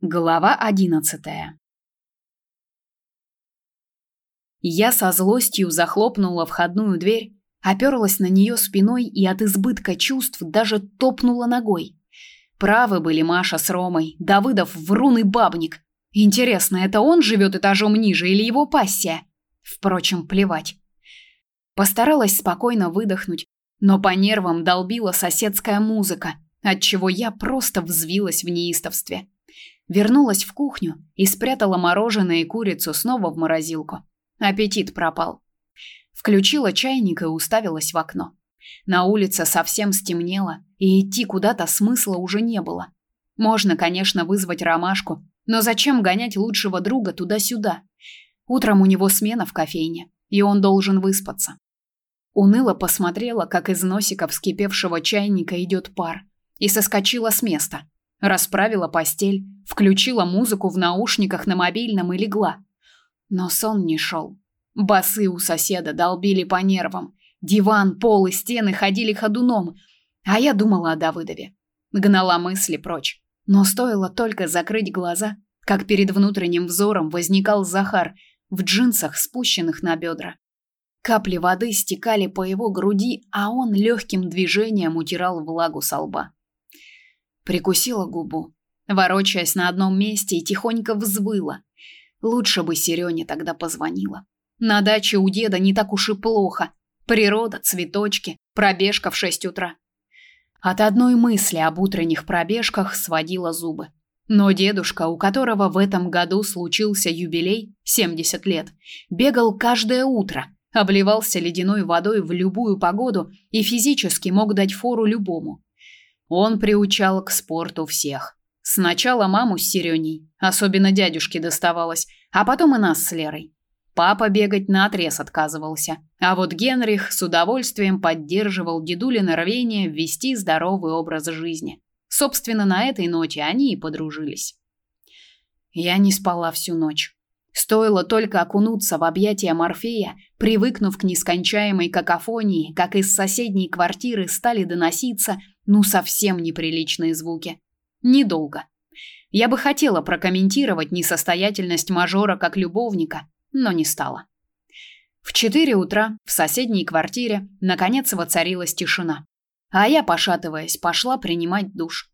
Глава одиннадцатая. Я со злостью захлопнула входную дверь, оперлась на нее спиной и от избытка чувств даже топнула ногой. Правы были Маша с Ромой, Давыдов врун и бабник. Интересно, это он живет этажом ниже или его пассия? Впрочем, плевать. Постаралась спокойно выдохнуть, но по нервам долбила соседская музыка, отчего я просто взвилась в неистовстве. Вернулась в кухню и спрятала мороженое и курицу снова в морозилку. Аппетит пропал. Включила чайник и уставилась в окно. На улице совсем стемнело, и идти куда-то смысла уже не было. Можно, конечно, вызвать Ромашку, но зачем гонять лучшего друга туда-сюда? Утром у него смена в кофейне, и он должен выспаться. Уныло посмотрела, как из носика вскипевшего чайника идет пар, и соскочила с места. Расправила постель, включила музыку в наушниках на мобильном и легла. Но сон не шел. Басы у соседа долбили по нервам. Диван, пол и стены ходили ходуном. А я думала о Давыдове. Гнала мысли прочь. Но стоило только закрыть глаза, как перед внутренним взором возникал Захар в джинсах, спущенных на бедра. Капли воды стекали по его груди, а он легким движением утирал влагу со лба. Прикусила губу, ворочаясь на одном месте и тихонько взвыла. Лучше бы Серёне тогда позвонила. На даче у деда не так уж и плохо. Природа, цветочки, пробежка в шесть утра. От одной мысли об утренних пробежках сводила зубы. Но дедушка, у которого в этом году случился юбилей, 70 лет, бегал каждое утро, обливался ледяной водой в любую погоду и физически мог дать фору любому. Он приучал к спорту всех. Сначала маму с Серёней, особенно дядюшке доставалось, а потом и нас с Лерой. Папа бегать наотрез отказывался, а вот Генрих с удовольствием поддерживал дедулино рвение ввести здоровый образ жизни. Собственно, на этой ноте они и подружились. Я не спала всю ночь. Стоило только окунуться в объятия Морфея, привыкнув к нескончаемой какофонии, как из соседней квартиры стали доноситься ну совсем неприличные звуки. Недолго. Я бы хотела прокомментировать несостоятельность мажора как любовника, но не стала. В четыре утра в соседней квартире наконец воцарилась тишина. А я, пошатываясь, пошла принимать душ.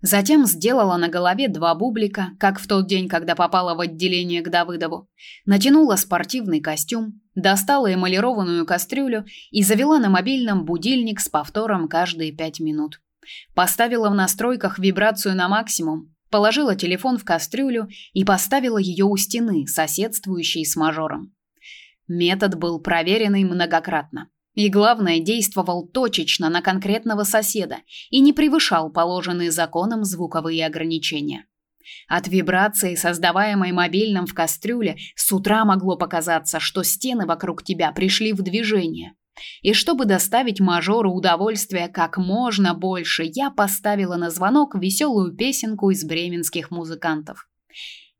Затем сделала на голове два бублика, как в тот день, когда попала в отделение к Давыдову. Натянула спортивный костюм, достала эмалированную кастрюлю и завела на мобильном будильник с повтором каждые пять минут. Поставила в настройках вибрацию на максимум, положила телефон в кастрюлю и поставила ее у стены, соседствующей с мажором. Метод был проверенный многократно. И главное, действовал точечно на конкретного соседа и не превышал положенные законом звуковые ограничения. От вибрации, создаваемой мобильным в кастрюле, с утра могло показаться, что стены вокруг тебя пришли в движение. И чтобы доставить мажору удовольствие как можно больше, я поставила на звонок веселую песенку из бременских музыкантов.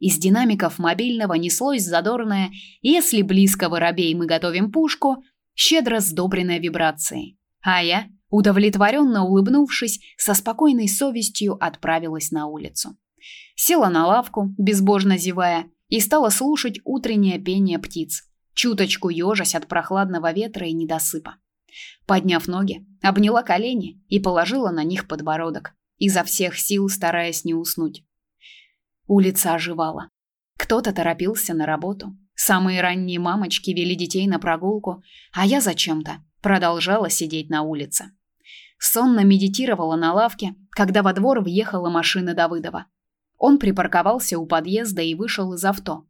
Из динамиков мобильного неслось задорное «Если близко воробей, мы готовим пушку», щедро сдобренная вибрацией. А я, удовлетворенно улыбнувшись, со спокойной совестью отправилась на улицу. Села на лавку, безбожно зевая, и стала слушать утреннее пение птиц, чуточку ежась от прохладного ветра и недосыпа. Подняв ноги, обняла колени и положила на них подбородок, изо всех сил стараясь не уснуть. Улица оживала. Кто-то торопился на работу, Самые ранние мамочки вели детей на прогулку, а я зачем-то продолжала сидеть на улице. Сонно медитировала на лавке, когда во двор въехала машина Давыдова. Он припарковался у подъезда и вышел из авто.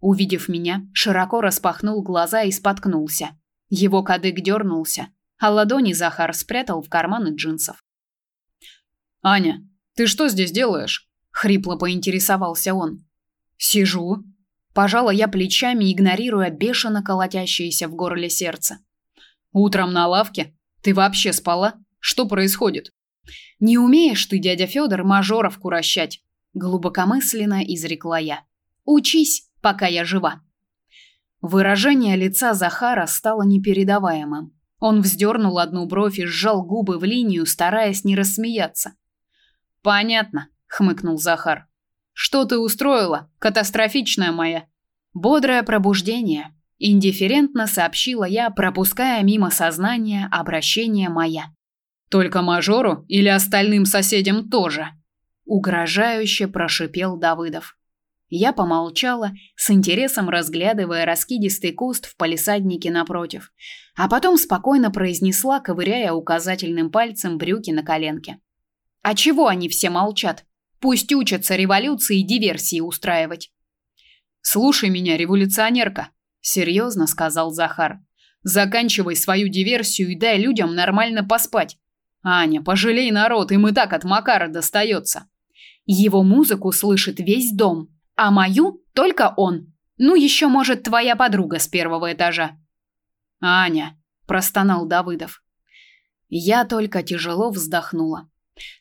Увидев меня, широко распахнул глаза и споткнулся. Его кадык дернулся, а ладони Захар спрятал в карманы джинсов. «Аня, ты что здесь делаешь?» — хрипло поинтересовался он. «Сижу», Пожала я плечами, игнорируя бешено колотящееся в горле сердце. Утром на лавке? Ты вообще спала? Что происходит? Не умеешь ты, дядя Федор, мажоров курощать, глубокомысленно изрекла я. Учись, пока я жива. Выражение лица Захара стало непередаваемым. Он вздернул одну бровь и сжал губы в линию, стараясь не рассмеяться. Понятно, хмыкнул Захар. Что ты устроила, катастрофичная моя? Бодрое пробуждение, индифферентно сообщила я, пропуская мимо сознания обращение моя. Только мажору или остальным соседям тоже? угрожающе прошипел Давыдов. Я помолчала, с интересом разглядывая раскидистый куст в палисаднике напротив, а потом спокойно произнесла, ковыряя указательным пальцем брюки на коленке: "А чего они все молчат? Пусть учатся революции и диверсии устраивать". "Слушай меня, революционерка", серьезно сказал Захар. "Заканчивай свою диверсию и дай людям нормально поспать. Аня, пожалей народ, им и так от Макара достается. Его музыку слышит весь дом, а мою только он. Ну еще может твоя подруга с первого этажа. Аня, простонал Давыдов. Я только тяжело вздохнула.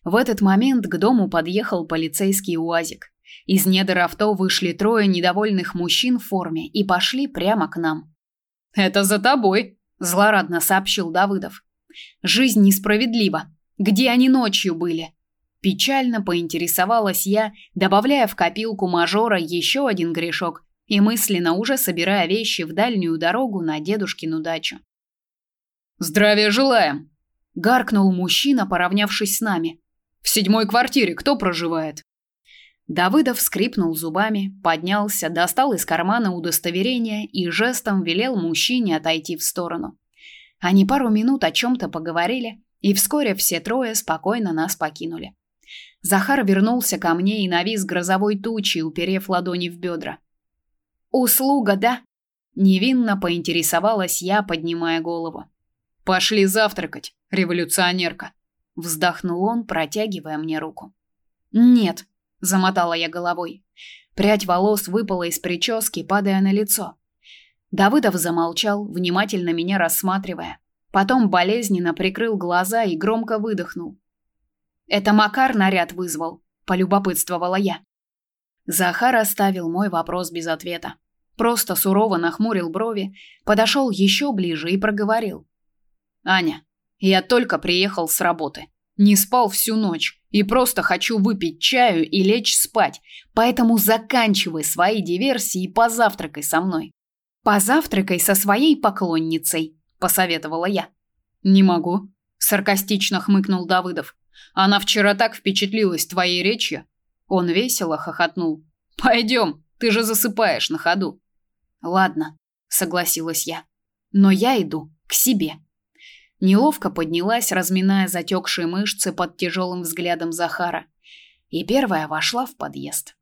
В этот момент к дому подъехал полицейский УАЗик. Из недр авто вышли трое недовольных мужчин в форме и пошли прямо к нам. Это за тобой, злорадно сообщил Давыдов. Жизнь несправедлива. Где они ночью были? Печально поинтересовалась я, добавляя в копилку мажора еще один грешок и мысленно уже собирая вещи в дальнюю дорогу на дедушкину дачу. Здравия желаем, гаркнул мужчина, поравнявшись с нами. В седьмой квартире кто проживает? Давыдов скрипнул зубами, поднялся, достал из кармана удостоверение и жестом велел мужчине отойти в сторону. Они пару минут о чем то поговорили, и вскоре все трое спокойно нас покинули. Захар вернулся ко мне и навис грозовой тучей, уперев ладони в бедра. Услуга, да? Невинно поинтересовалась я, поднимая голову. Пошли завтракать, революционерка, вздохнул он, протягивая мне руку. Нет, замотала я головой. Прядь волос выпала из прически, падая на лицо. Давыдов замолчал, внимательно меня рассматривая. Потом болезненно прикрыл глаза и громко выдохнул. Это Макар наряд вызвал, полюбопытствовала я. Захар оставил мой вопрос без ответа. Просто сурово нахмурил брови, подошел еще ближе и проговорил: "Аня, я только приехал с работы. Не спал всю ночь и просто хочу выпить чаю и лечь спать. Поэтому заканчивай свои диверсии и позавтракай со мной. Позавтракай со своей поклонницей", посоветовала я. "Не могу", саркастично хмыкнул Давыдов. Она вчера так впечатлилась твоей речью. Он весело хохотнул. Пойдем, ты же засыпаешь на ходу. Ладно, согласилась я. Но я иду к себе. Неловко поднялась, разминая затекшие мышцы под тяжелым взглядом Захара, и первая вошла в подъезд.